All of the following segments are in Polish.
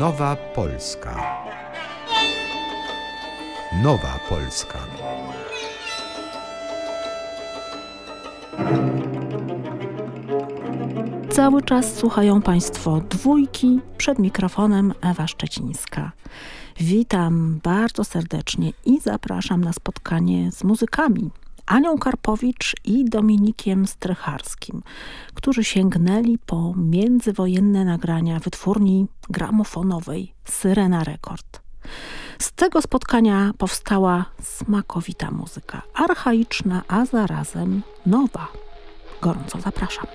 Nowa Polska. Nowa Polska. Cały czas słuchają Państwo dwójki przed mikrofonem Ewa Szczecińska. Witam bardzo serdecznie i zapraszam na spotkanie z muzykami Anią Karpowicz i Dominikiem Strycharskim, którzy sięgnęli po międzywojenne nagrania wytwórni gramofonowej Syrena Rekord. Z tego spotkania powstała smakowita muzyka, archaiczna, a zarazem nowa. Gorąco zapraszam.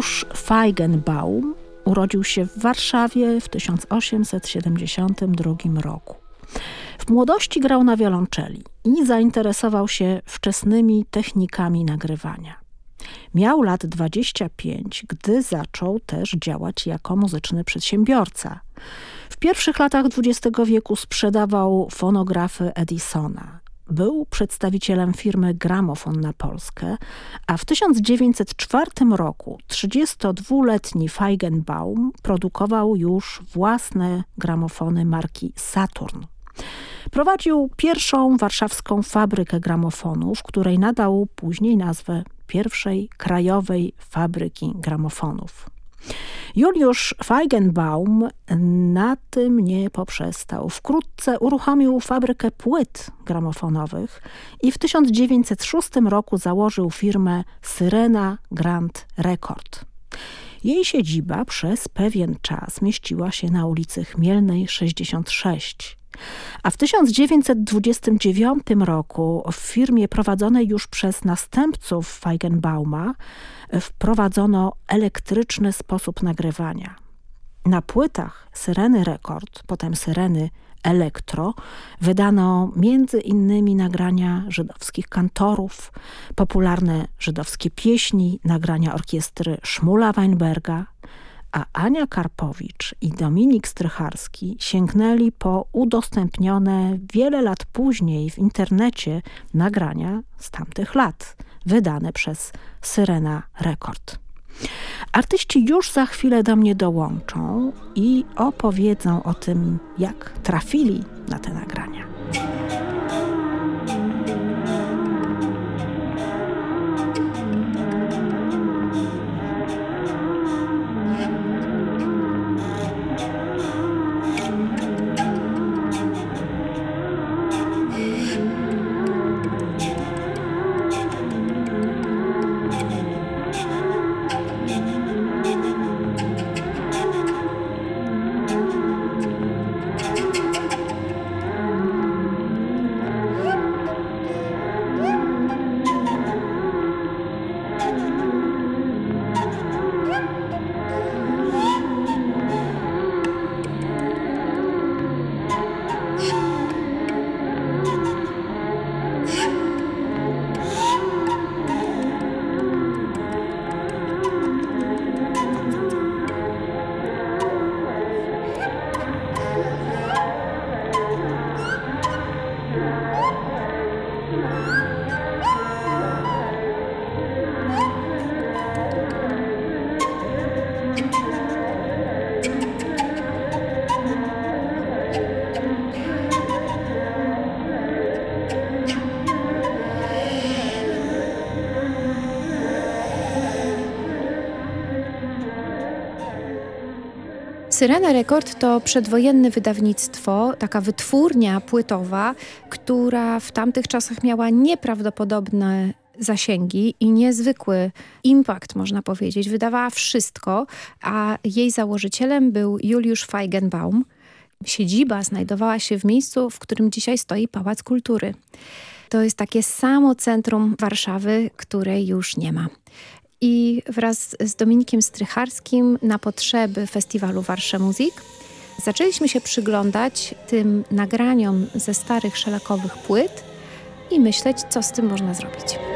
Juliusz Feigenbaum urodził się w Warszawie w 1872 roku. W młodości grał na wiolonczeli i zainteresował się wczesnymi technikami nagrywania. Miał lat 25, gdy zaczął też działać jako muzyczny przedsiębiorca. W pierwszych latach XX wieku sprzedawał fonografy Edisona. Był przedstawicielem firmy Gramofon na Polskę, a w 1904 roku 32-letni Feigenbaum produkował już własne gramofony marki Saturn. Prowadził pierwszą warszawską fabrykę gramofonów, której nadał później nazwę pierwszej krajowej fabryki gramofonów. Juliusz Feigenbaum na tym nie poprzestał. Wkrótce uruchomił fabrykę płyt gramofonowych i w 1906 roku założył firmę Syrena Grand Record. Jej siedziba przez pewien czas mieściła się na ulicy Chmielnej 66. A w 1929 roku w firmie prowadzonej już przez następców Feigenbauma wprowadzono elektryczny sposób nagrywania. Na płytach Syreny Rekord, potem Syreny Elektro, wydano między innymi nagrania żydowskich kantorów, popularne żydowskie pieśni, nagrania orkiestry Szmula Weinberga, a Ania Karpowicz i Dominik Strycharski sięgnęli po udostępnione wiele lat później w internecie nagrania z tamtych lat, wydane przez Syrena Rekord. Artyści już za chwilę do mnie dołączą i opowiedzą o tym, jak trafili na te nagrania. Syrena Record to przedwojenne wydawnictwo, taka wytwórnia płytowa, która w tamtych czasach miała nieprawdopodobne zasięgi i niezwykły impact, można powiedzieć. Wydawała wszystko, a jej założycielem był Juliusz Feigenbaum. Siedziba znajdowała się w miejscu, w którym dzisiaj stoi Pałac Kultury. To jest takie samo centrum Warszawy, której już nie ma i wraz z Dominikiem Strycharskim na potrzeby festiwalu Warsza Muzik zaczęliśmy się przyglądać tym nagraniom ze starych szelakowych płyt i myśleć, co z tym można zrobić.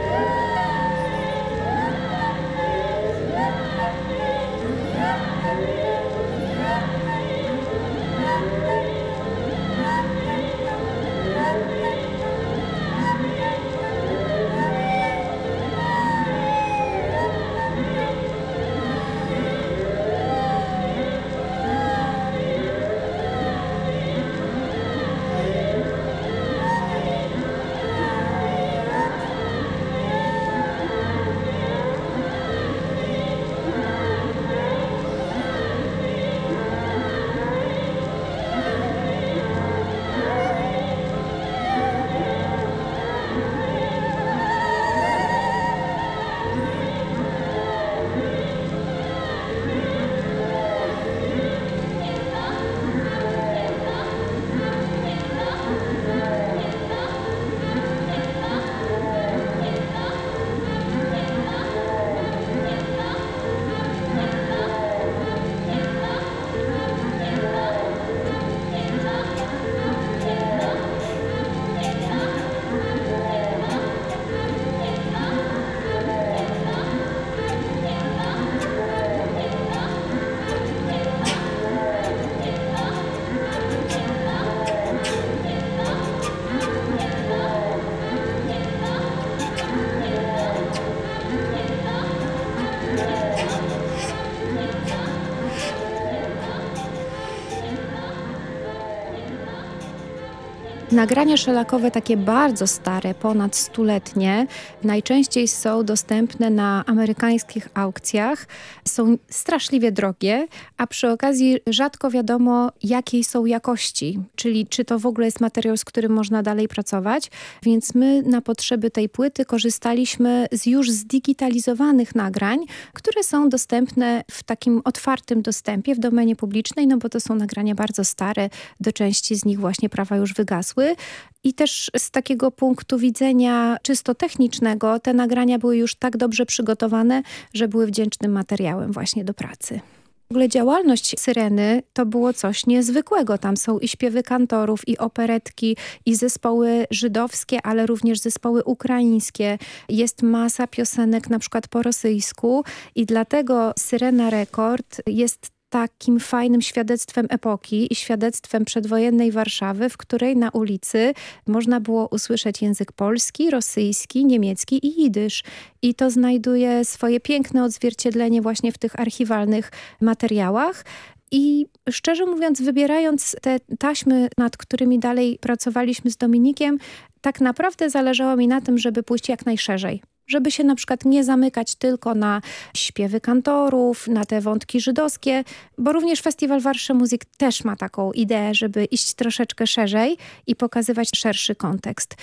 Nagrania szelakowe, takie bardzo stare, ponad stuletnie, najczęściej są dostępne na amerykańskich aukcjach. Są straszliwie drogie, a przy okazji rzadko wiadomo, jakiej są jakości, czyli czy to w ogóle jest materiał, z którym można dalej pracować. Więc my na potrzeby tej płyty korzystaliśmy z już zdigitalizowanych nagrań, które są dostępne w takim otwartym dostępie w domenie publicznej, no bo to są nagrania bardzo stare, do części z nich właśnie prawa już wygasły. I też z takiego punktu widzenia czysto technicznego te nagrania były już tak dobrze przygotowane, że były wdzięcznym materiałem właśnie do pracy. W ogóle działalność Syreny to było coś niezwykłego. Tam są i śpiewy kantorów, i operetki, i zespoły żydowskie, ale również zespoły ukraińskie. Jest masa piosenek na przykład po rosyjsku i dlatego Syrena Rekord jest takim fajnym świadectwem epoki i świadectwem przedwojennej Warszawy, w której na ulicy można było usłyszeć język polski, rosyjski, niemiecki i jidysz. I to znajduje swoje piękne odzwierciedlenie właśnie w tych archiwalnych materiałach. I szczerze mówiąc, wybierając te taśmy, nad którymi dalej pracowaliśmy z Dominikiem, tak naprawdę zależało mi na tym, żeby pójść jak najszerzej żeby się na przykład nie zamykać tylko na śpiewy kantorów, na te wątki żydowskie, bo również Festiwal Warsza Muzyk też ma taką ideę, żeby iść troszeczkę szerzej i pokazywać szerszy kontekst.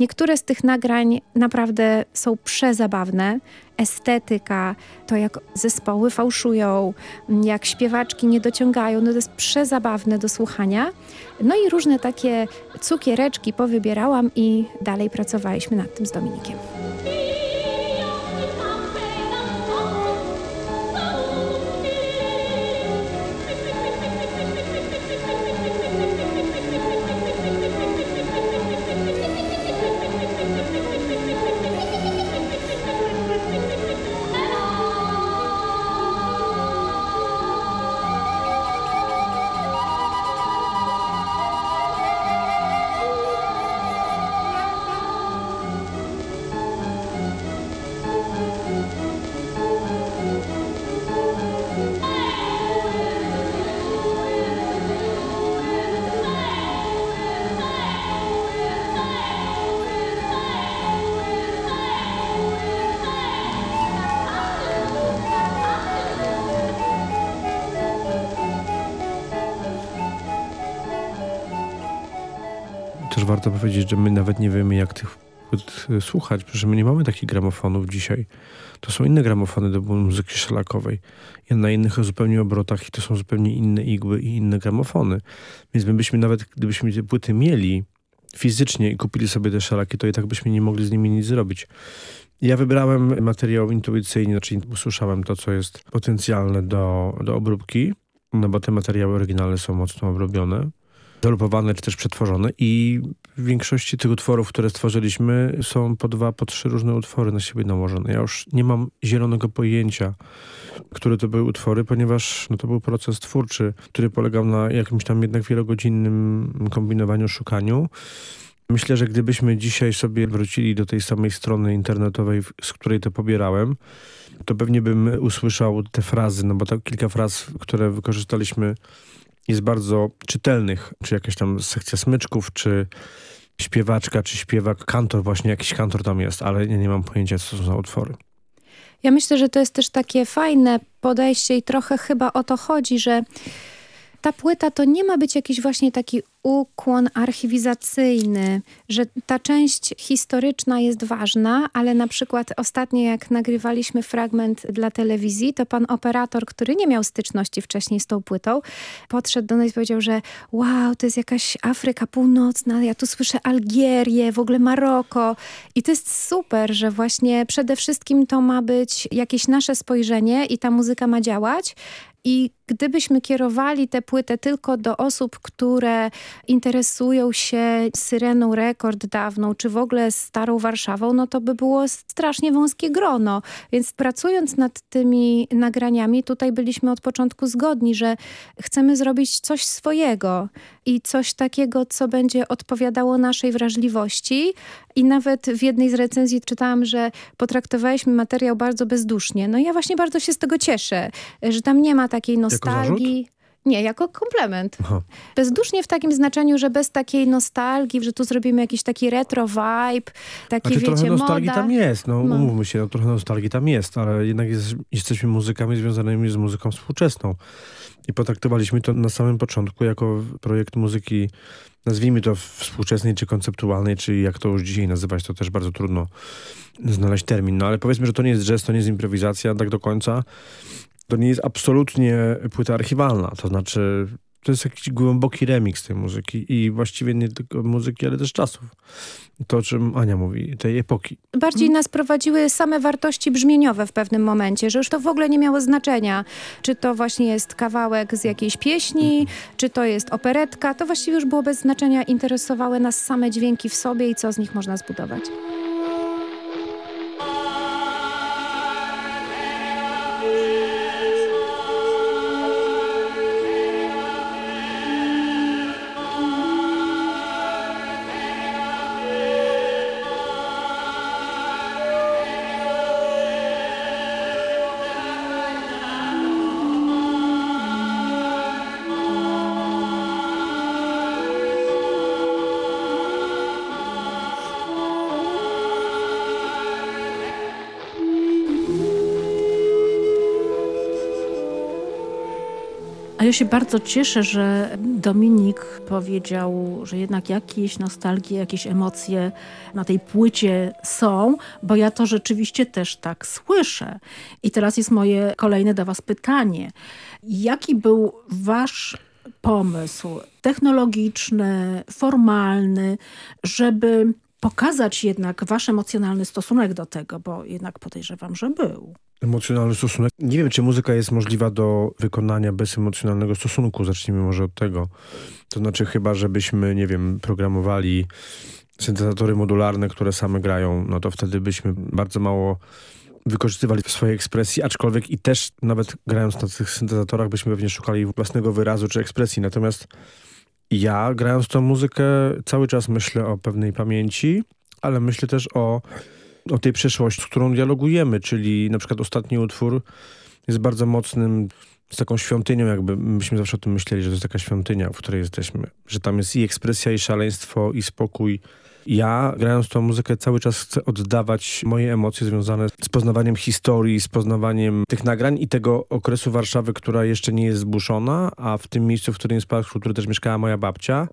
Niektóre z tych nagrań naprawdę są przezabawne. Estetyka, to jak zespoły fałszują, jak śpiewaczki nie dociągają, no to jest przezabawne do słuchania. No i różne takie cukiereczki powybierałam i dalej pracowaliśmy nad tym z Dominikiem. Warto powiedzieć, że my nawet nie wiemy, jak tych płyt słuchać, że my nie mamy takich gramofonów dzisiaj. To są inne gramofony do muzyki szlakowej. Na innych zupełnie obrotach i to są zupełnie inne igły i inne gramofony. Więc my byśmy nawet, gdybyśmy te płyty mieli fizycznie i kupili sobie te szalaki, to i tak byśmy nie mogli z nimi nic zrobić. Ja wybrałem materiał intuicyjnie, znaczy usłyszałem to, co jest potencjalne do, do obróbki, no bo te materiały oryginalne są mocno obrobione zalupowane czy też przetworzone i w większości tych utworów, które stworzyliśmy są po dwa, po trzy różne utwory na siebie nałożone. Ja już nie mam zielonego pojęcia, które to były utwory, ponieważ no, to był proces twórczy, który polegał na jakimś tam jednak wielogodzinnym kombinowaniu, szukaniu. Myślę, że gdybyśmy dzisiaj sobie wrócili do tej samej strony internetowej, z której to pobierałem, to pewnie bym usłyszał te frazy, no bo to kilka fraz, które wykorzystaliśmy jest bardzo czytelnych, czy jakaś tam sekcja smyczków, czy śpiewaczka, czy śpiewak, kantor, właśnie jakiś kantor tam jest, ale ja nie mam pojęcia, co są za utwory. Ja myślę, że to jest też takie fajne podejście i trochę chyba o to chodzi, że ta płyta to nie ma być jakiś właśnie taki ukłon archiwizacyjny, że ta część historyczna jest ważna, ale na przykład ostatnio jak nagrywaliśmy fragment dla telewizji, to pan operator, który nie miał styczności wcześniej z tą płytą, podszedł do nas i powiedział, że wow, to jest jakaś Afryka Północna, ja tu słyszę Algierię, w ogóle Maroko. I to jest super, że właśnie przede wszystkim to ma być jakieś nasze spojrzenie i ta muzyka ma działać, i gdybyśmy kierowali tę płytę tylko do osób, które interesują się Syreną Rekord dawną, czy w ogóle Starą Warszawą, no to by było strasznie wąskie grono. Więc pracując nad tymi nagraniami, tutaj byliśmy od początku zgodni, że chcemy zrobić coś swojego i coś takiego, co będzie odpowiadało naszej wrażliwości. I nawet w jednej z recenzji czytałam, że potraktowaliśmy materiał bardzo bezdusznie. No ja właśnie bardzo się z tego cieszę, że tam nie ma takiej nostalgii. Nie, jako komplement. Aha. Bezdusznie w takim znaczeniu, że bez takiej nostalgii, że tu zrobimy jakiś taki retro vibe, taki znaczy, wiecie, trochę nostalgii moda. tam jest, no, no umówmy się, no, trochę nostalgii tam jest, ale jednak jest, jesteśmy muzykami związanymi z muzyką współczesną. I potraktowaliśmy to na samym początku jako projekt muzyki, nazwijmy to współczesnej, czy konceptualnej, czy jak to już dzisiaj nazywać, to też bardzo trudno znaleźć termin. No ale powiedzmy, że to nie jest jazz, to nie jest improwizacja tak do końca. To nie jest absolutnie płyta archiwalna, to znaczy to jest jakiś głęboki remix tej muzyki i właściwie nie tylko muzyki, ale też czasów. To, o czym Ania mówi, tej epoki. Bardziej nas prowadziły same wartości brzmieniowe w pewnym momencie, że już to w ogóle nie miało znaczenia, czy to właśnie jest kawałek z jakiejś pieśni, czy to jest operetka, to właściwie już było bez znaczenia, interesowały nas same dźwięki w sobie i co z nich można zbudować. Ja się bardzo cieszę, że Dominik powiedział, że jednak jakieś nostalgie, jakieś emocje na tej płycie są, bo ja to rzeczywiście też tak słyszę. I teraz jest moje kolejne do was pytanie. Jaki był wasz pomysł technologiczny, formalny, żeby pokazać jednak wasz emocjonalny stosunek do tego, bo jednak podejrzewam, że był emocjonalny stosunek. Nie wiem, czy muzyka jest możliwa do wykonania bez emocjonalnego stosunku. Zacznijmy może od tego. To znaczy chyba, żebyśmy, nie wiem, programowali syntezatory modularne, które same grają, no to wtedy byśmy bardzo mało wykorzystywali swojej ekspresji, aczkolwiek i też nawet grając na tych syntezatorach byśmy pewnie szukali własnego wyrazu czy ekspresji. Natomiast ja grając tą muzykę cały czas myślę o pewnej pamięci, ale myślę też o o tej przeszłości, z którą dialogujemy, czyli na przykład ostatni utwór jest bardzo mocnym, z taką świątynią jakby, myśmy zawsze o tym myśleli, że to jest taka świątynia, w której jesteśmy, że tam jest i ekspresja, i szaleństwo, i spokój. Ja, grając tą muzykę, cały czas chcę oddawać moje emocje związane z poznawaniem historii, z poznawaniem tych nagrań i tego okresu Warszawy, która jeszcze nie jest zbuszona, a w tym miejscu, w którym jest Park Kultury też mieszkała moja babcia,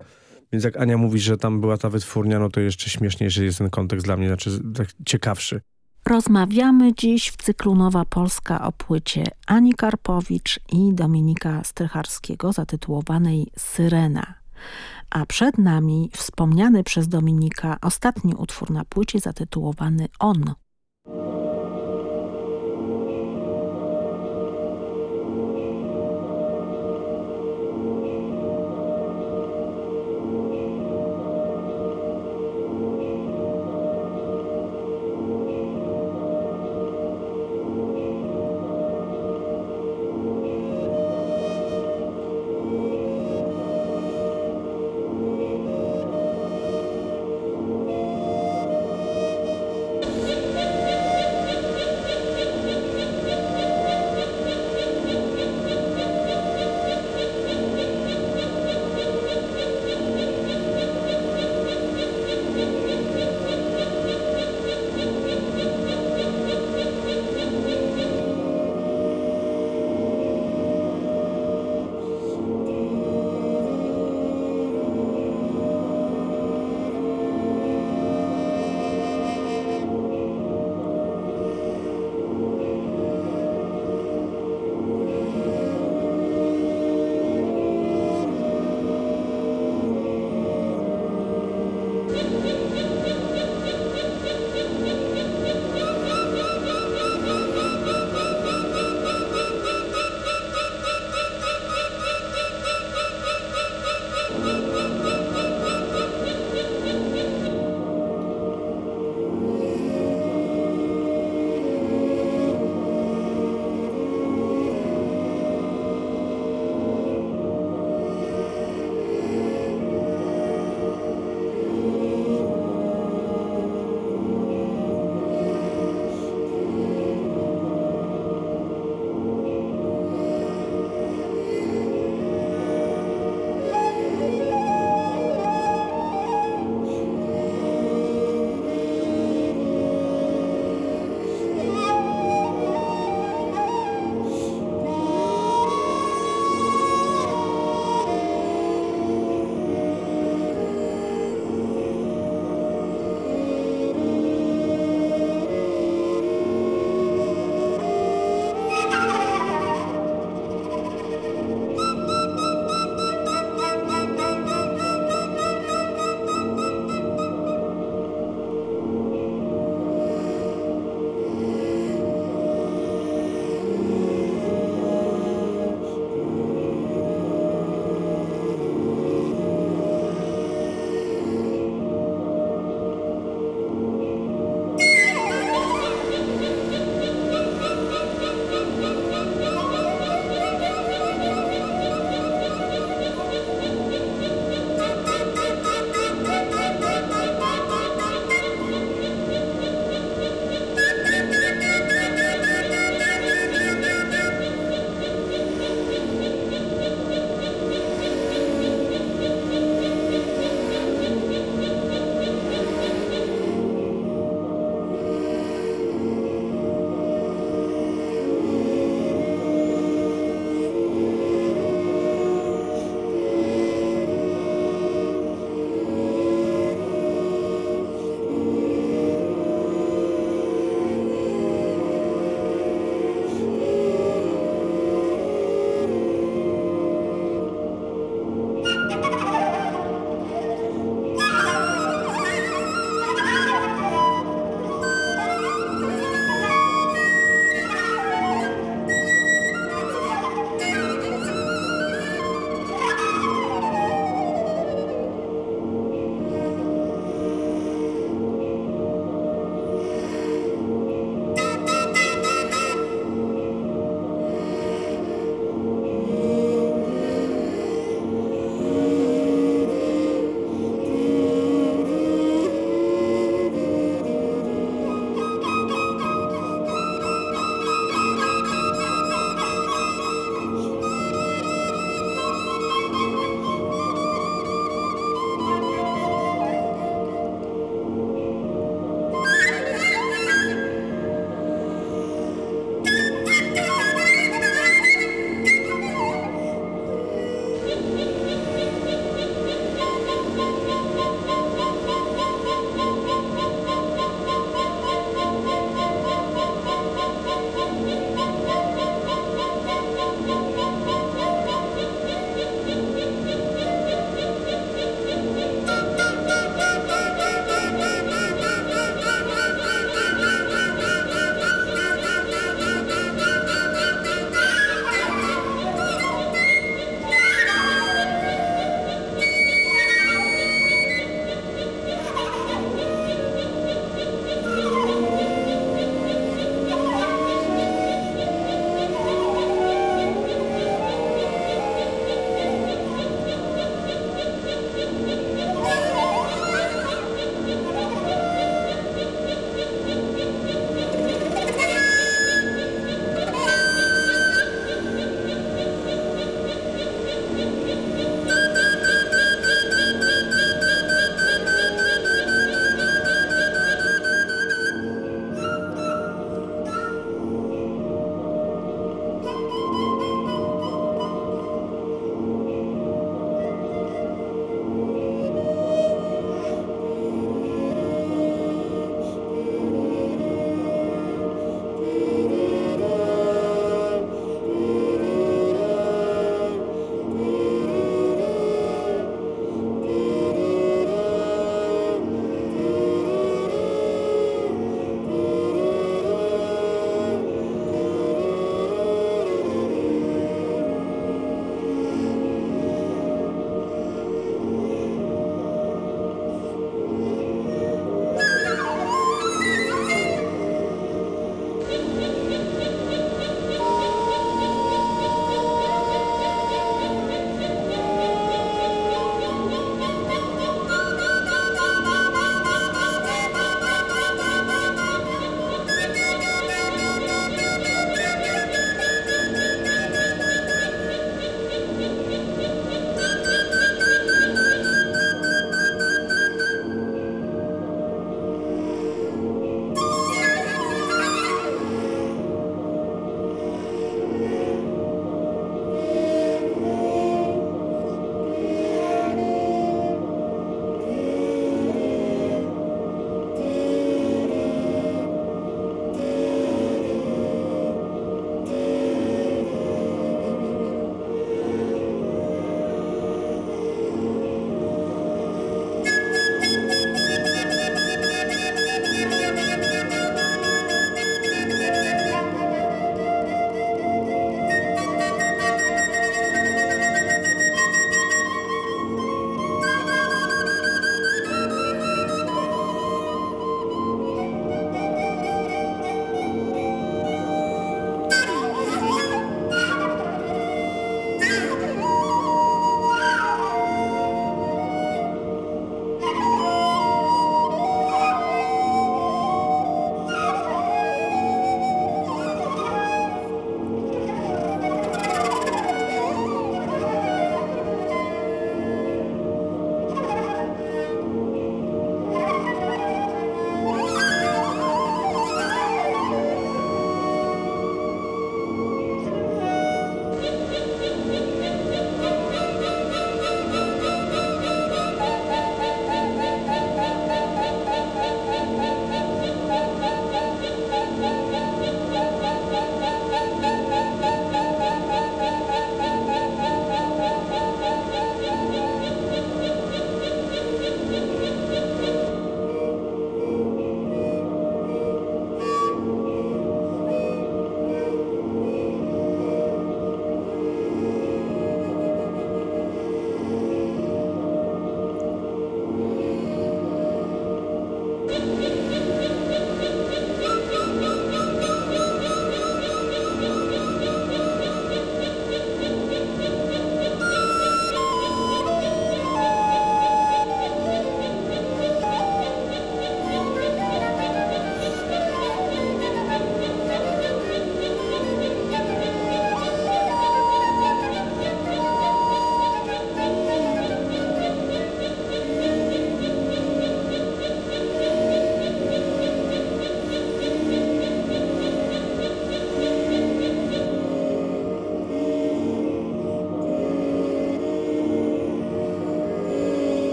Więc jak Ania mówi, że tam była ta wytwórnia, no to jeszcze śmieszniejszy jest ten kontekst dla mnie, znaczy tak ciekawszy. Rozmawiamy dziś w cyklu Nowa Polska o płycie Ani Karpowicz i Dominika Strycharskiego zatytułowanej Syrena. A przed nami wspomniany przez Dominika ostatni utwór na płycie zatytułowany On.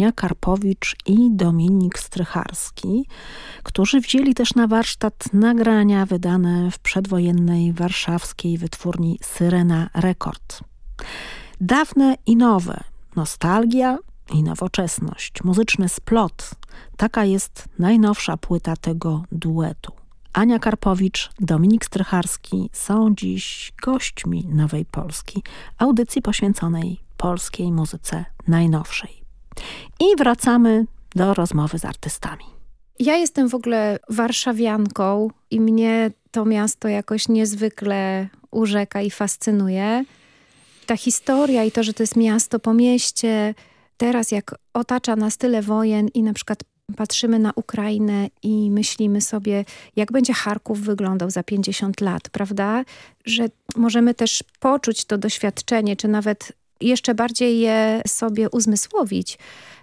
Ania Karpowicz i Dominik Strycharski, którzy wzięli też na warsztat nagrania wydane w przedwojennej warszawskiej wytwórni Syrena Rekord. Dawne i nowe, nostalgia i nowoczesność, muzyczny splot. Taka jest najnowsza płyta tego duetu. Ania Karpowicz, Dominik Strycharski są dziś gośćmi Nowej Polski, audycji poświęconej polskiej muzyce najnowszej. I wracamy do rozmowy z artystami. Ja jestem w ogóle warszawianką i mnie to miasto jakoś niezwykle urzeka i fascynuje. Ta historia i to, że to jest miasto po mieście, teraz jak otacza nas tyle wojen i na przykład patrzymy na Ukrainę i myślimy sobie, jak będzie Charków wyglądał za 50 lat, prawda? Że możemy też poczuć to doświadczenie, czy nawet jeszcze bardziej je sobie uzmysłowić,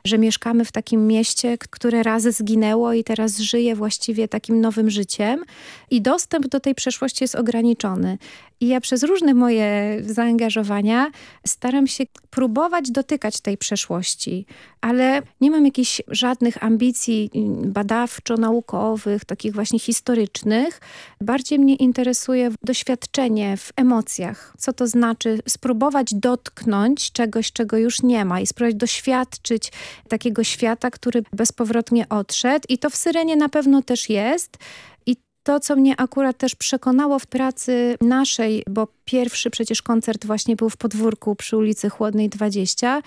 że mieszkamy w takim mieście, które raz zginęło i teraz żyje właściwie takim nowym życiem i dostęp do tej przeszłości jest ograniczony. I ja przez różne moje zaangażowania staram się próbować dotykać tej przeszłości, ale nie mam jakichś żadnych ambicji badawczo-naukowych, takich właśnie historycznych. Bardziej mnie interesuje doświadczenie w emocjach. Co to znaczy spróbować dotknąć czegoś, czego już nie ma i spróbować doświadczyć takiego świata, który bezpowrotnie odszedł. I to w Syrenie na pewno też jest. I to, co mnie akurat też przekonało w pracy naszej, bo pierwszy przecież koncert właśnie był w podwórku przy ulicy Chłodnej 20,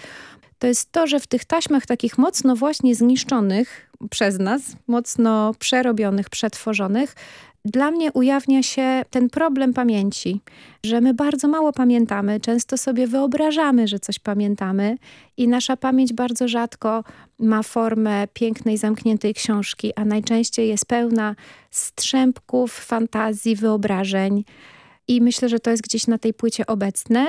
to jest to, że w tych taśmach takich mocno właśnie zniszczonych przez nas, mocno przerobionych, przetworzonych, dla mnie ujawnia się ten problem pamięci, że my bardzo mało pamiętamy, często sobie wyobrażamy, że coś pamiętamy i nasza pamięć bardzo rzadko ma formę pięknej, zamkniętej książki, a najczęściej jest pełna strzępków, fantazji, wyobrażeń i myślę, że to jest gdzieś na tej płycie obecne.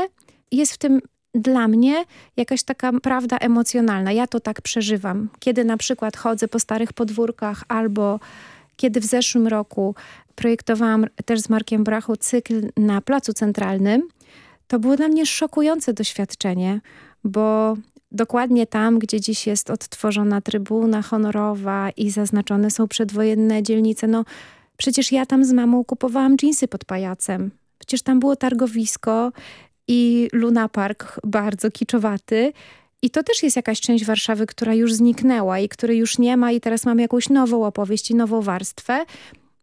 Jest w tym dla mnie jakaś taka prawda emocjonalna. Ja to tak przeżywam. Kiedy na przykład chodzę po starych podwórkach albo kiedy w zeszłym roku projektowałam też z Markiem Brachu cykl na Placu Centralnym, to było dla mnie szokujące doświadczenie, bo dokładnie tam, gdzie dziś jest odtworzona trybuna honorowa i zaznaczone są przedwojenne dzielnice, no przecież ja tam z mamą kupowałam dżinsy pod pajacem. Przecież tam było targowisko i Luna Park bardzo kiczowaty. I to też jest jakaś część Warszawy, która już zniknęła i której już nie ma i teraz mamy jakąś nową opowieść i nową warstwę.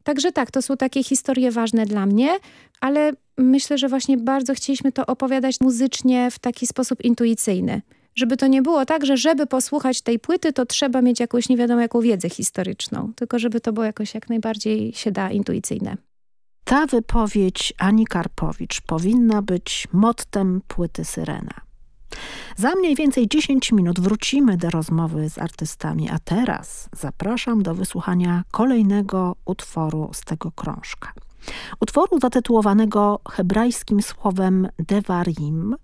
Także tak, to są takie historie ważne dla mnie, ale myślę, że właśnie bardzo chcieliśmy to opowiadać muzycznie w taki sposób intuicyjny. Żeby to nie było tak, że żeby posłuchać tej płyty, to trzeba mieć jakąś nie wiadomo jaką wiedzę historyczną. Tylko żeby to było jakoś jak najbardziej się da intuicyjne. Ta wypowiedź Ani Karpowicz powinna być mottem płyty Syrena. Za mniej więcej 10 minut wrócimy do rozmowy z artystami, a teraz zapraszam do wysłuchania kolejnego utworu z tego krążka. Utworu zatytułowanego hebrajskim słowem devarim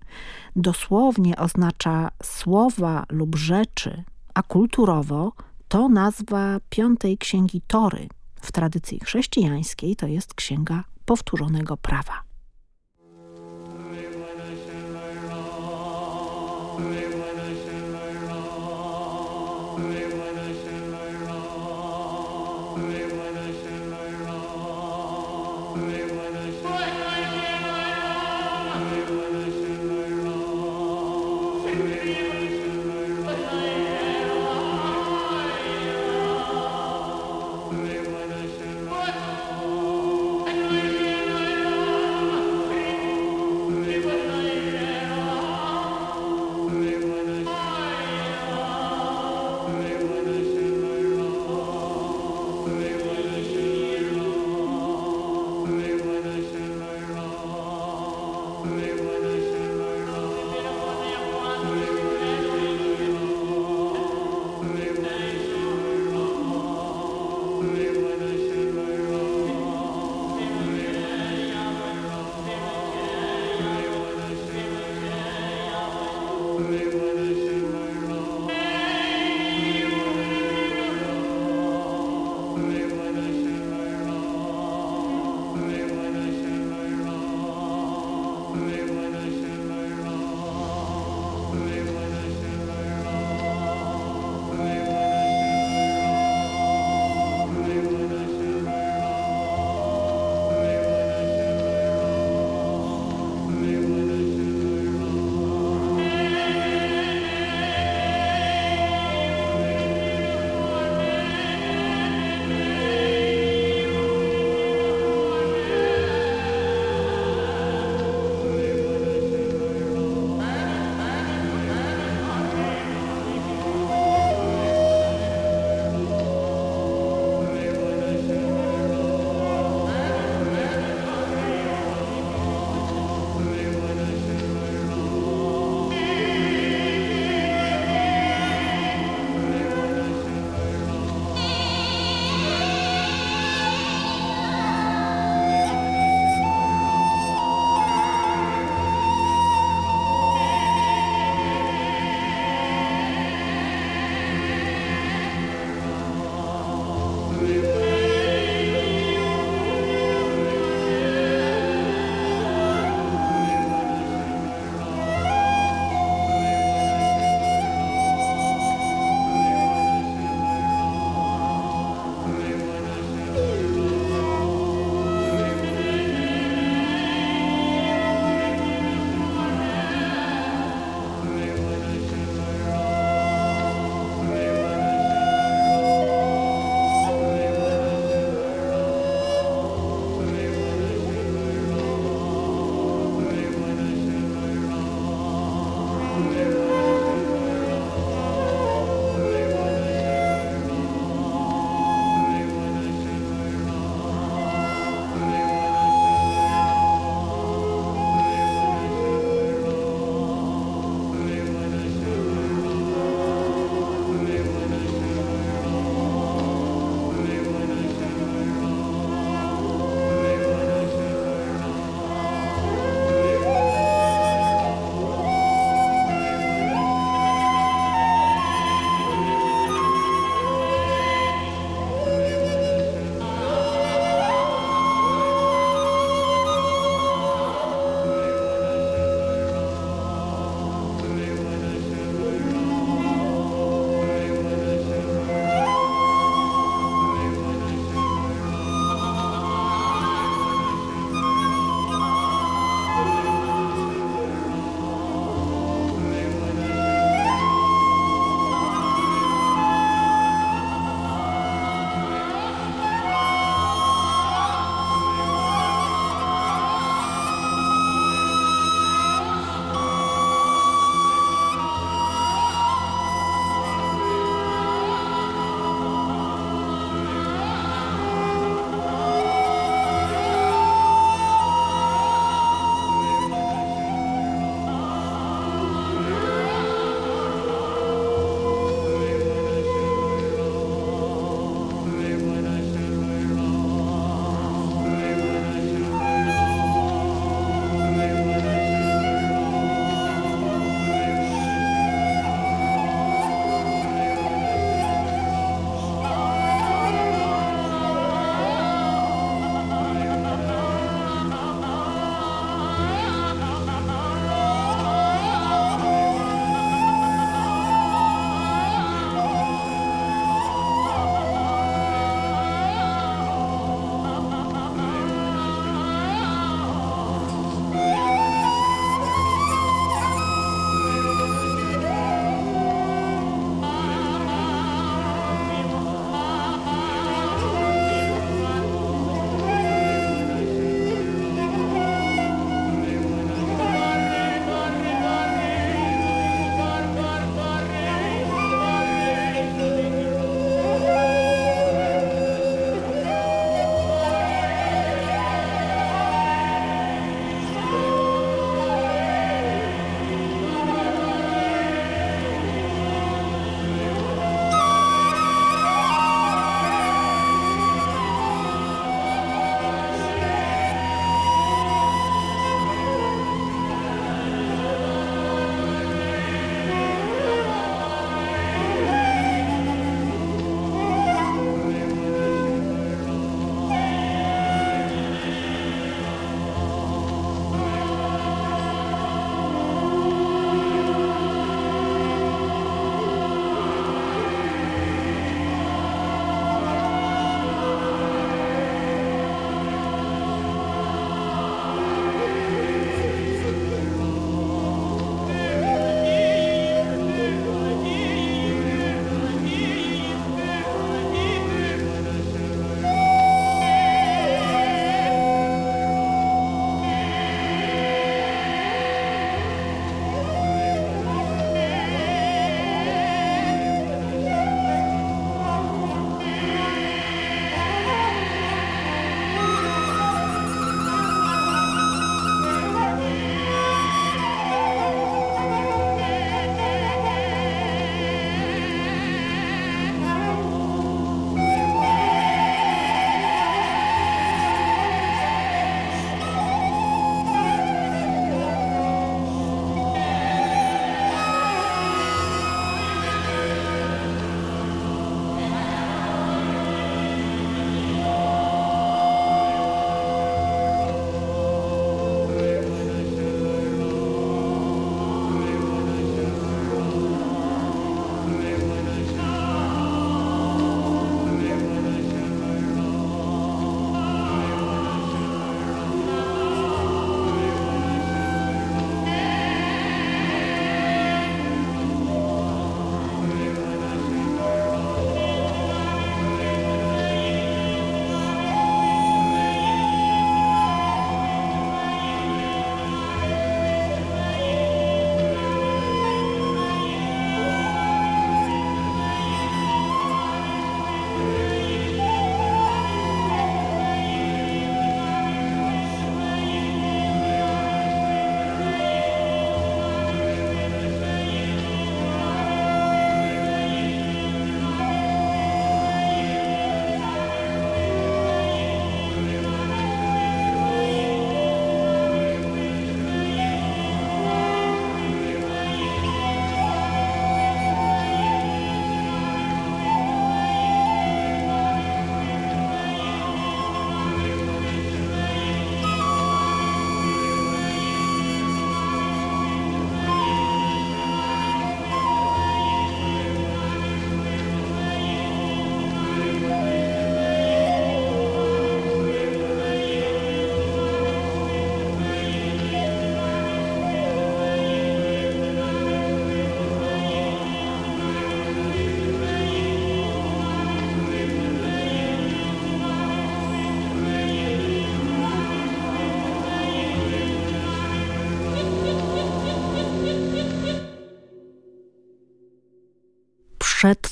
dosłownie oznacza słowa lub rzeczy, a kulturowo to nazwa piątej księgi Tory. W tradycji chrześcijańskiej to jest księga powtórzonego prawa.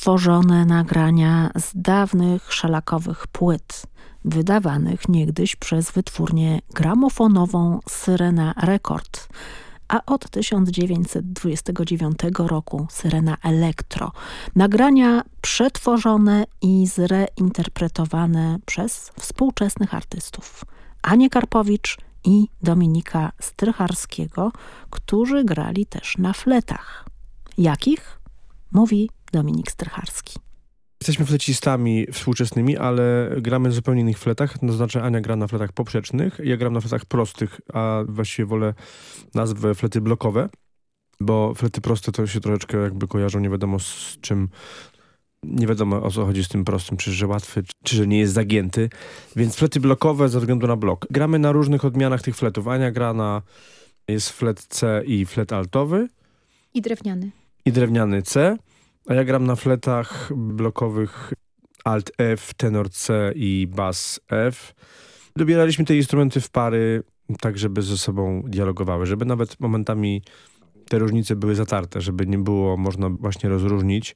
Przetworzone nagrania z dawnych szelakowych płyt, wydawanych niegdyś przez wytwórnię gramofonową Syrena Record, a od 1929 roku Syrena Elektro. Nagrania przetworzone i zreinterpretowane przez współczesnych artystów. Anię Karpowicz i Dominika Strycharskiego, którzy grali też na fletach. Jakich? Mówi Dominik Strycharski. Jesteśmy flecistami współczesnymi, ale gramy w zupełnie innych fletach. To znaczy Ania gra na fletach poprzecznych, ja gram na fletach prostych, a właściwie wolę nazwę flety blokowe, bo flety proste to się troszeczkę jakby kojarzą nie wiadomo z czym. Nie wiadomo o co chodzi z tym prostym, czy że łatwy, czy że nie jest zagięty. Więc flety blokowe ze względu na blok. Gramy na różnych odmianach tych fletów. Ania gra na, jest flet C i flet altowy. I drewniany. I drewniany C. A ja gram na fletach blokowych Alt F, tenor C i bass F. Dobieraliśmy te instrumenty w pary, tak żeby ze sobą dialogowały, żeby nawet momentami te różnice były zatarte, żeby nie było można właśnie rozróżnić,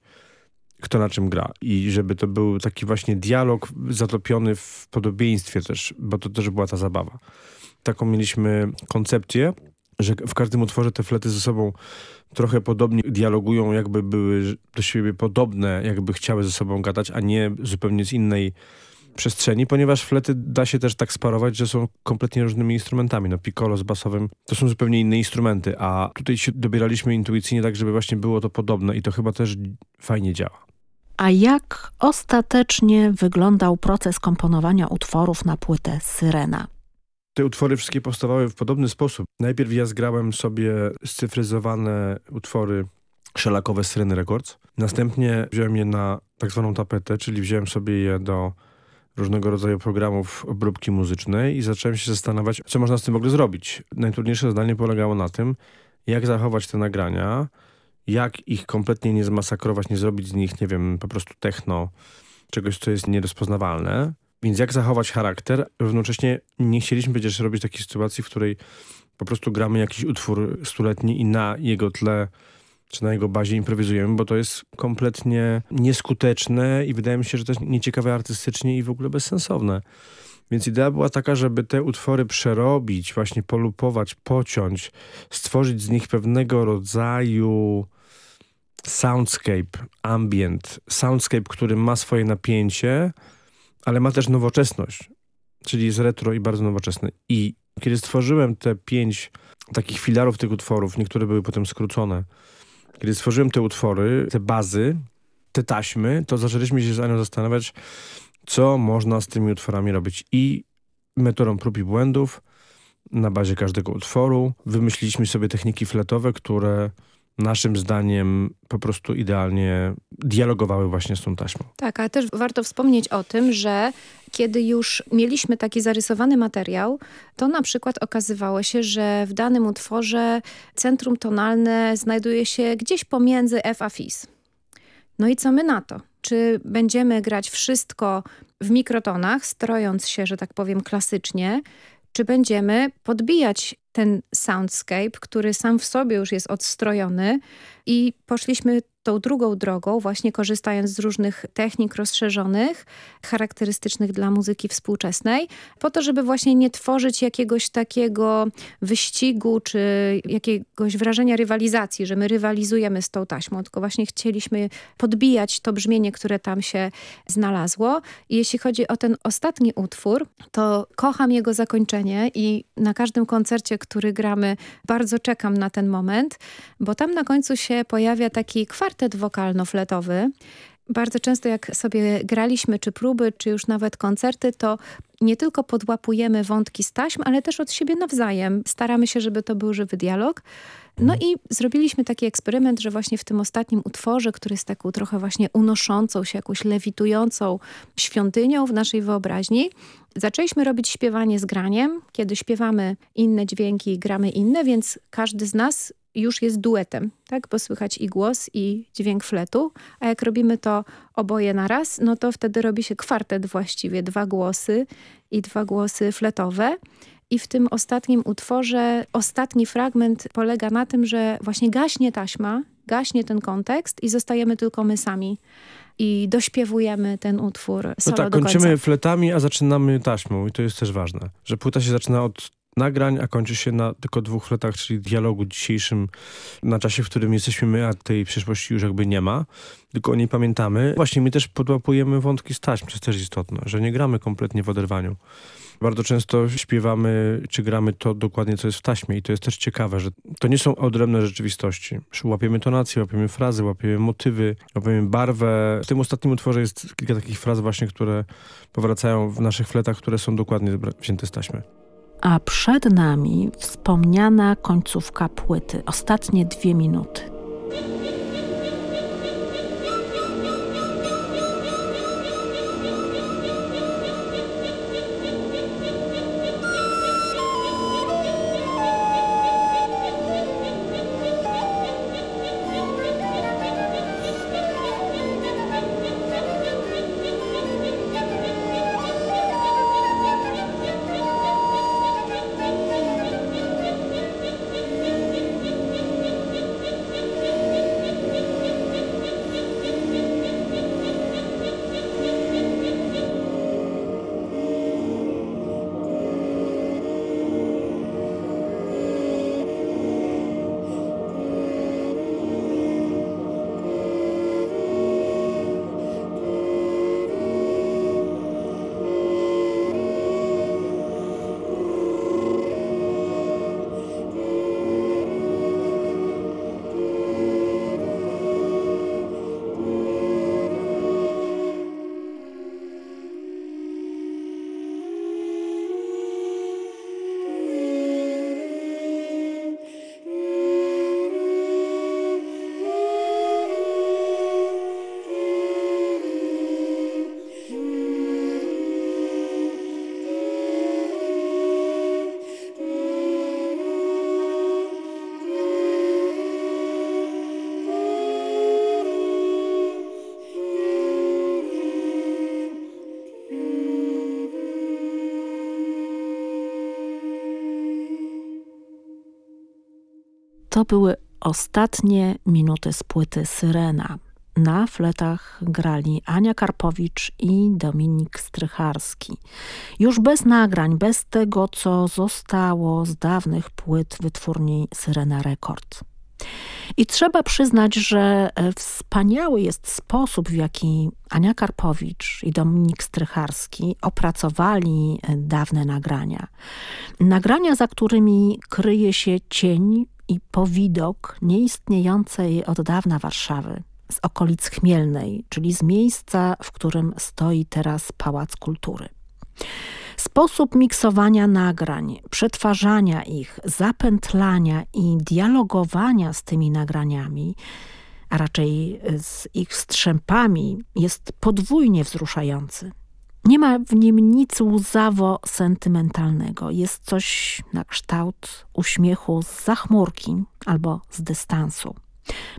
kto na czym gra. I żeby to był taki właśnie dialog zatopiony w podobieństwie też, bo to też była ta zabawa. Taką mieliśmy koncepcję, że w każdym utworze te flety ze sobą trochę podobnie dialogują, jakby były do siebie podobne, jakby chciały ze sobą gadać, a nie zupełnie z innej przestrzeni, ponieważ flety da się też tak sparować, że są kompletnie różnymi instrumentami. No piccolo z basowym to są zupełnie inne instrumenty, a tutaj się dobieraliśmy intuicyjnie tak, żeby właśnie było to podobne i to chyba też fajnie działa. A jak ostatecznie wyglądał proces komponowania utworów na płytę Syrena? Te utwory wszystkie powstawały w podobny sposób. Najpierw ja zgrałem sobie scyfryzowane utwory szelakowe Syreny Records. Następnie wziąłem je na tak zwaną tapetę, czyli wziąłem sobie je do różnego rodzaju programów obróbki muzycznej i zacząłem się zastanawiać, co można z tym w ogóle zrobić. Najtrudniejsze zadanie polegało na tym, jak zachować te nagrania, jak ich kompletnie nie zmasakrować, nie zrobić z nich, nie wiem, po prostu techno, czegoś, co jest nierozpoznawalne, więc jak zachować charakter? Równocześnie nie chcieliśmy przecież robić takiej sytuacji, w której po prostu gramy jakiś utwór stuletni i na jego tle czy na jego bazie improwizujemy, bo to jest kompletnie nieskuteczne i wydaje mi się, że też nieciekawe artystycznie i w ogóle bezsensowne. Więc idea była taka, żeby te utwory przerobić, właśnie polupować, pociąć, stworzyć z nich pewnego rodzaju soundscape, ambient, soundscape, który ma swoje napięcie, ale ma też nowoczesność, czyli jest retro i bardzo nowoczesny. I kiedy stworzyłem te pięć takich filarów tych utworów, niektóre były potem skrócone, kiedy stworzyłem te utwory, te bazy, te taśmy, to zaczęliśmy się z Anią zastanawiać, co można z tymi utworami robić. I metodą prób i błędów, na bazie każdego utworu, wymyśliliśmy sobie techniki fletowe, które naszym zdaniem po prostu idealnie dialogowały właśnie z tą taśmą. Tak, ale też warto wspomnieć o tym, że kiedy już mieliśmy taki zarysowany materiał, to na przykład okazywało się, że w danym utworze centrum tonalne znajduje się gdzieś pomiędzy F a Fis. No i co my na to? Czy będziemy grać wszystko w mikrotonach, strojąc się, że tak powiem, klasycznie, czy będziemy podbijać ten soundscape, który sam w sobie już jest odstrojony i poszliśmy tą drugą drogą, właśnie korzystając z różnych technik rozszerzonych, charakterystycznych dla muzyki współczesnej, po to, żeby właśnie nie tworzyć jakiegoś takiego wyścigu, czy jakiegoś wrażenia rywalizacji, że my rywalizujemy z tą taśmą, tylko właśnie chcieliśmy podbijać to brzmienie, które tam się znalazło. I jeśli chodzi o ten ostatni utwór, to kocham jego zakończenie i na każdym koncercie, który gramy, bardzo czekam na ten moment, bo tam na końcu się pojawia taki kwartet wokalno-fletowy. Bardzo często jak sobie graliśmy, czy próby, czy już nawet koncerty, to nie tylko podłapujemy wątki z taśm, ale też od siebie nawzajem. Staramy się, żeby to był żywy dialog. No i zrobiliśmy taki eksperyment, że właśnie w tym ostatnim utworze, który jest taką trochę właśnie unoszącą się, jakąś lewitującą świątynią w naszej wyobraźni, zaczęliśmy robić śpiewanie z graniem, kiedy śpiewamy inne dźwięki, gramy inne, więc każdy z nas już jest duetem, tak? bo słychać i głos, i dźwięk fletu, a jak robimy to oboje naraz, no to wtedy robi się kwartet właściwie, dwa głosy i dwa głosy fletowe. I w tym ostatnim utworze, ostatni fragment polega na tym, że właśnie gaśnie taśma gaśnie ten kontekst i zostajemy tylko my sami i dośpiewujemy ten utwór No solo tak, do kończymy fletami, a zaczynamy taśmą i to jest też ważne, że płyta się zaczyna od nagrań, a kończy się na tylko dwóch fletach, czyli dialogu dzisiejszym, na czasie, w którym jesteśmy my, a tej przyszłości już jakby nie ma, tylko o niej pamiętamy. Właśnie my też podłapujemy wątki z taśm, to jest też istotne, że nie gramy kompletnie w oderwaniu. Bardzo często śpiewamy, czy gramy to dokładnie, co jest w taśmie i to jest też ciekawe, że to nie są odrębne rzeczywistości. Łapiemy tonację, łapiemy frazy, łapiemy motywy, łapiemy barwę. W tym ostatnim utworze jest kilka takich fraz właśnie, które powracają w naszych fletach, które są dokładnie wzięte z taśmy. A przed nami wspomniana końcówka płyty, ostatnie dwie minuty. To były ostatnie minuty z płyty Syrena. Na fletach grali Ania Karpowicz i Dominik Strycharski. Już bez nagrań, bez tego, co zostało z dawnych płyt wytwórni Syrena Rekord. I trzeba przyznać, że e, wspaniały jest sposób, w jaki Ania Karpowicz i Dominik Strycharski opracowali e, dawne nagrania. Nagrania, za którymi kryje się cień i powidok nieistniejącej od dawna Warszawy, z okolic Chmielnej, czyli z miejsca, w którym stoi teraz Pałac Kultury. Sposób miksowania nagrań, przetwarzania ich, zapętlania i dialogowania z tymi nagraniami, a raczej z ich strzępami, jest podwójnie wzruszający. Nie ma w nim nic łzawo-sentymentalnego. Jest coś na kształt uśmiechu z zachmurki albo z dystansu.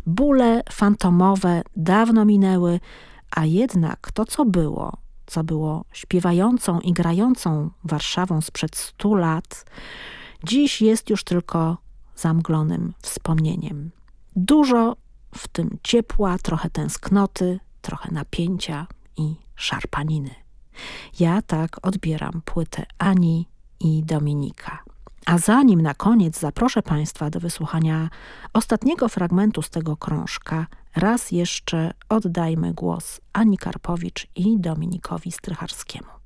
Bóle fantomowe dawno minęły, a jednak to, co było, co było śpiewającą i grającą Warszawą sprzed stu lat, dziś jest już tylko zamglonym wspomnieniem. Dużo w tym ciepła, trochę tęsknoty, trochę napięcia i szarpaniny. Ja tak odbieram płytę Ani i Dominika. A zanim na koniec zaproszę Państwa do wysłuchania ostatniego fragmentu z tego krążka, raz jeszcze oddajmy głos Ani Karpowicz i Dominikowi Strycharskiemu.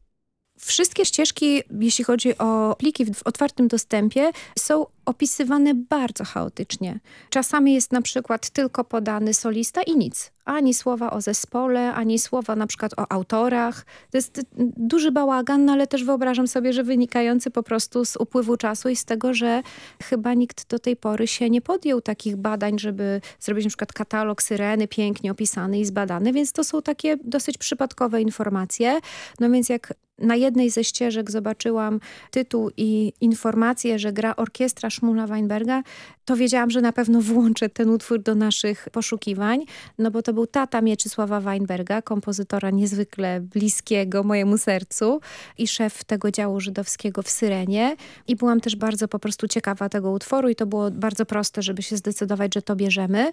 Wszystkie ścieżki, jeśli chodzi o pliki w otwartym dostępie, są opisywane bardzo chaotycznie. Czasami jest na przykład tylko podany solista i nic. Ani słowa o zespole, ani słowa na przykład o autorach. To jest duży bałagan, no ale też wyobrażam sobie, że wynikający po prostu z upływu czasu i z tego, że chyba nikt do tej pory się nie podjął takich badań, żeby zrobić na przykład katalog syreny pięknie opisany i zbadany, więc to są takie dosyć przypadkowe informacje. No więc jak na jednej ze ścieżek zobaczyłam tytuł i informację, że gra orkiestra Szmula Weinberga, to wiedziałam, że na pewno włączę ten utwór do naszych poszukiwań, no bo to był tata Mieczysława Weinberga, kompozytora niezwykle bliskiego mojemu sercu i szef tego działu żydowskiego w Syrenie i byłam też bardzo po prostu ciekawa tego utworu i to było bardzo proste, żeby się zdecydować, że to bierzemy.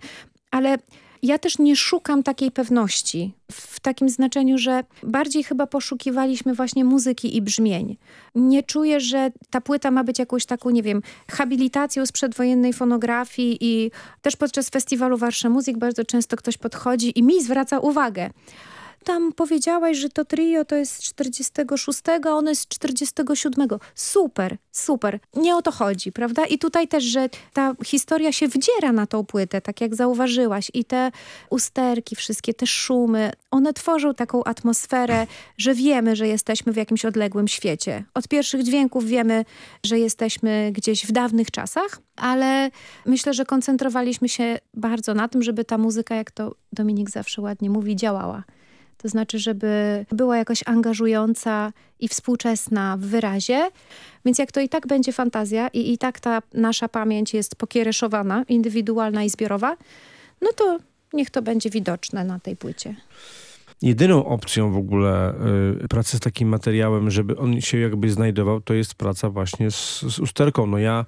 Ale ja też nie szukam takiej pewności w takim znaczeniu, że bardziej chyba poszukiwaliśmy właśnie muzyki i brzmień. Nie czuję, że ta płyta ma być jakąś taką, nie wiem, habilitacją z przedwojennej fonografii i też podczas festiwalu Warsza Muzyk bardzo często ktoś podchodzi i mi zwraca uwagę tam powiedziałaś, że to trio to jest 46, a jest 47. Super, super. Nie o to chodzi, prawda? I tutaj też, że ta historia się wdziera na tą płytę, tak jak zauważyłaś. I te usterki, wszystkie te szumy, one tworzą taką atmosferę, że wiemy, że jesteśmy w jakimś odległym świecie. Od pierwszych dźwięków wiemy, że jesteśmy gdzieś w dawnych czasach, ale myślę, że koncentrowaliśmy się bardzo na tym, żeby ta muzyka, jak to Dominik zawsze ładnie mówi, działała. To znaczy, żeby była jakoś angażująca i współczesna w wyrazie. Więc jak to i tak będzie fantazja i i tak ta nasza pamięć jest pokiereszowana, indywidualna i zbiorowa, no to niech to będzie widoczne na tej płycie. Jedyną opcją w ogóle y, pracy z takim materiałem, żeby on się jakby znajdował, to jest praca właśnie z, z usterką. No ja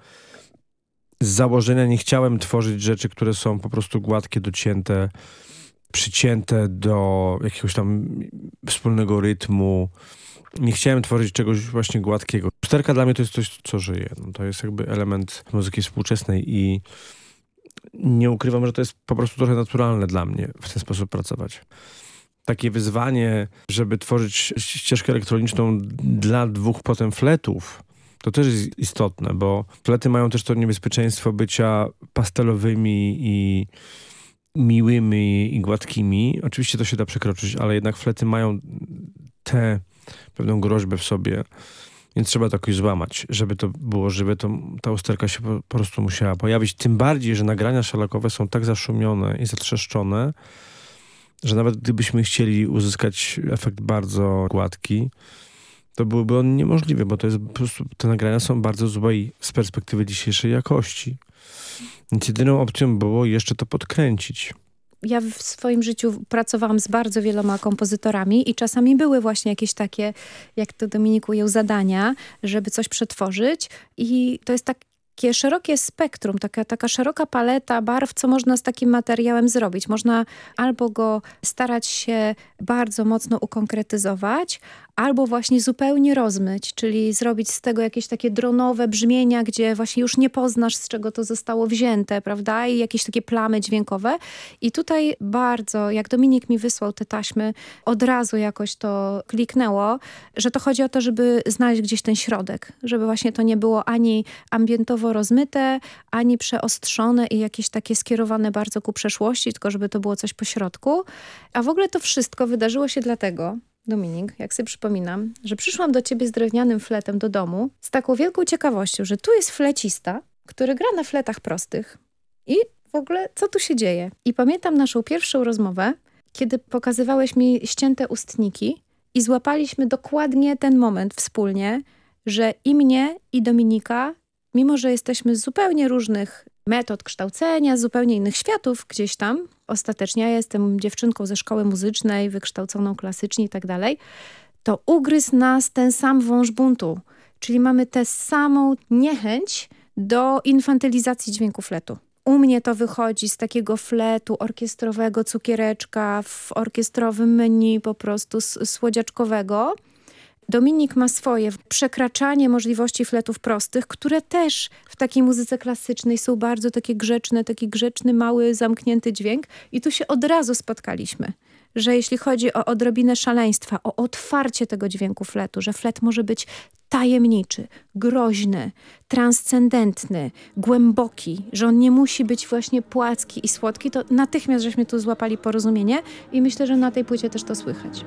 z założenia nie chciałem tworzyć rzeczy, które są po prostu gładkie, docięte, przycięte do jakiegoś tam wspólnego rytmu. Nie chciałem tworzyć czegoś właśnie gładkiego. Usterka dla mnie to jest coś, co żyje. No, to jest jakby element muzyki współczesnej i nie ukrywam, że to jest po prostu trochę naturalne dla mnie w ten sposób pracować. Takie wyzwanie, żeby tworzyć ścieżkę elektroniczną dla dwóch potem fletów, to też jest istotne, bo flety mają też to niebezpieczeństwo bycia pastelowymi i miłymi i gładkimi. Oczywiście to się da przekroczyć, ale jednak flety mają tę pewną groźbę w sobie, więc trzeba to jakoś złamać. Żeby to było żywe, to ta usterka się po, po prostu musiała pojawić. Tym bardziej, że nagrania szalakowe są tak zaszumione i zatrzeszczone, że nawet gdybyśmy chcieli uzyskać efekt bardzo gładki, to byłby on niemożliwy, bo to jest po prostu, te nagrania są bardzo złej z perspektywy dzisiejszej jakości. Więc jedyną opcją było jeszcze to podkręcić. Ja w swoim życiu pracowałam z bardzo wieloma kompozytorami i czasami były właśnie jakieś takie, jak to Dominik ujął, zadania, żeby coś przetworzyć i to jest tak takie szerokie spektrum, taka, taka szeroka paleta barw, co można z takim materiałem zrobić. Można albo go starać się bardzo mocno ukonkretyzować, albo właśnie zupełnie rozmyć, czyli zrobić z tego jakieś takie dronowe brzmienia, gdzie właśnie już nie poznasz, z czego to zostało wzięte, prawda? I jakieś takie plamy dźwiękowe. I tutaj bardzo, jak Dominik mi wysłał te taśmy, od razu jakoś to kliknęło, że to chodzi o to, żeby znaleźć gdzieś ten środek, żeby właśnie to nie było ani ambientowo rozmyte, ani przeostrzone i jakieś takie skierowane bardzo ku przeszłości, tylko żeby to było coś po środku. A w ogóle to wszystko wydarzyło się dlatego, Dominik, jak sobie przypominam, że przyszłam do ciebie z drewnianym fletem do domu z taką wielką ciekawością, że tu jest flecista, który gra na fletach prostych i w ogóle co tu się dzieje. I pamiętam naszą pierwszą rozmowę, kiedy pokazywałeś mi ścięte ustniki i złapaliśmy dokładnie ten moment wspólnie, że i mnie, i Dominika, mimo że jesteśmy z zupełnie różnych metod kształcenia, z zupełnie innych światów gdzieś tam, ostatecznie ja jestem dziewczynką ze szkoły muzycznej, wykształconą klasycznie i tak dalej, to ugryzł nas ten sam wąż buntu. Czyli mamy tę samą niechęć do infantylizacji dźwięku fletu. U mnie to wychodzi z takiego fletu orkiestrowego cukiereczka w orkiestrowym menu po prostu słodziaczkowego, Dominik ma swoje przekraczanie możliwości fletów prostych, które też w takiej muzyce klasycznej są bardzo takie grzeczne, taki grzeczny, mały, zamknięty dźwięk i tu się od razu spotkaliśmy że jeśli chodzi o odrobinę szaleństwa, o otwarcie tego dźwięku fletu, że flet może być tajemniczy, groźny, transcendentny, głęboki, że on nie musi być właśnie płacki i słodki, to natychmiast żeśmy tu złapali porozumienie i myślę, że na tej płycie też to słychać.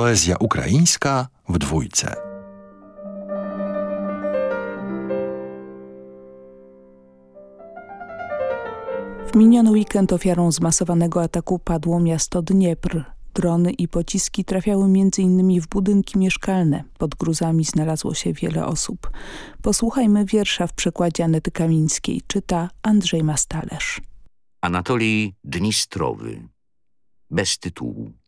Poezja ukraińska w dwójce. W miniony weekend ofiarą zmasowanego ataku padło miasto Dniepr. Drony i pociski trafiały m.in. w budynki mieszkalne. Pod gruzami znalazło się wiele osób. Posłuchajmy wiersza w przekładzie Anety Kamińskiej. Czyta Andrzej Mastalerz. Anatolii Dnistrowy. Bez tytułu.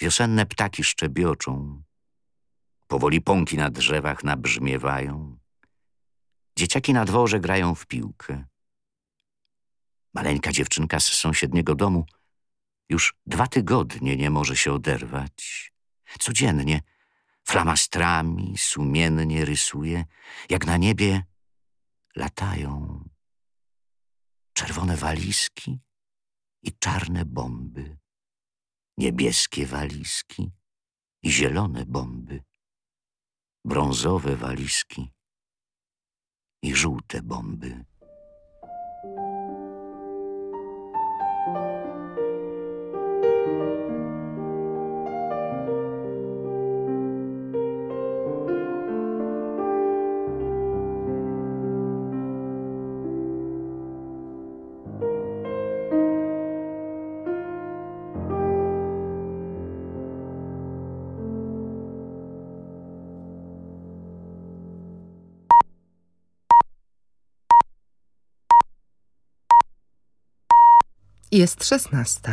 Wiosenne ptaki szczebioczą. Powoli pąki na drzewach nabrzmiewają. Dzieciaki na dworze grają w piłkę. Maleńka dziewczynka z sąsiedniego domu już dwa tygodnie nie może się oderwać. Codziennie flamastrami sumiennie rysuje, jak na niebie latają czerwone walizki i czarne bomby, niebieskie walizki i zielone bomby, brązowe walizki i żółte bomby. Jest szesnasta.